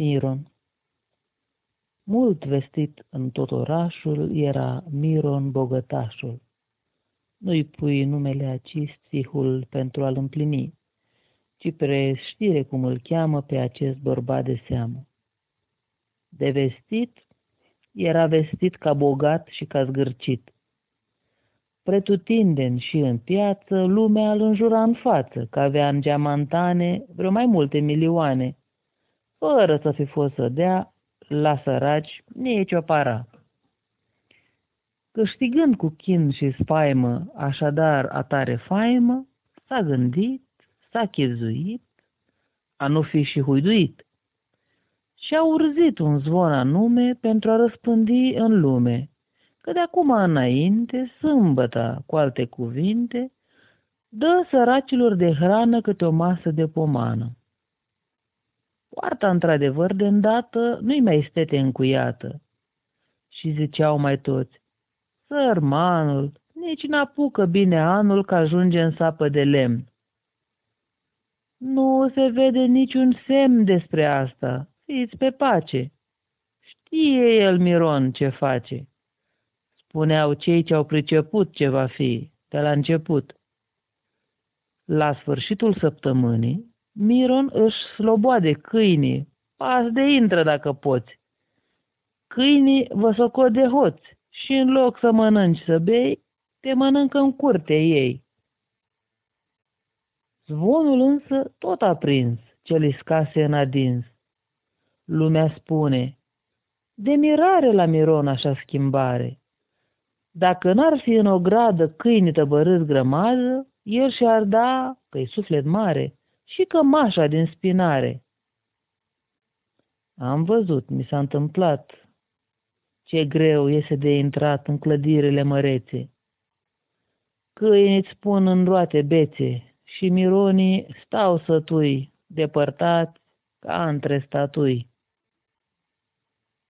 Miron Mult vestit în tot orașul era Miron bogătașul. Nu-i pui numele aci stihul pentru a-l împlini, ci pre știre cum îl cheamă pe acest bărbat de seamă. De vestit, era vestit ca bogat și ca zgârcit. Pretutindeni și în piață, lumea îl înjura în față, că avea în geamantane vreo mai multe milioane, fără să fi fost să dea la săraci nici o para. Câștigând cu chin și spaimă, așadar a tare faimă, s-a gândit, s-a chizuit, a nu fi și huiduit. Și a urzit un zvon anume pentru a răspândi în lume, că de acum înainte, sâmbăta, cu alte cuvinte, dă săracilor de hrană câte o masă de pomană. Poarta, într-adevăr, de îndată nu-i mai stete încuiată. Și ziceau mai toți, sărmanul, nici n-apucă bine anul că ajunge în sapă de lemn. Nu se vede niciun semn despre asta, fiți pe pace. Știe el, Miron, ce face. Spuneau cei ce au priceput ce va fi de la început. La sfârșitul săptămânii, Miron își sloboade câinii, pas de intră dacă poți. Câinii vă socot de hoți și în loc să mănânci să bei, te mănâncă în curte ei. Zvonul însă tot a prins ce li scase în adins. Lumea spune, de mirare la Miron așa schimbare. Dacă n-ar fi în o gradă câini tăbărâți grămadă, el și-ar da, că-i suflet mare, și cămașa din spinare. Am văzut, mi s-a întâmplat. Ce greu iese de intrat în clădirile mărețe. Câinii îți spun în roate bețe și mironii stau sătui, depărtați ca între statui.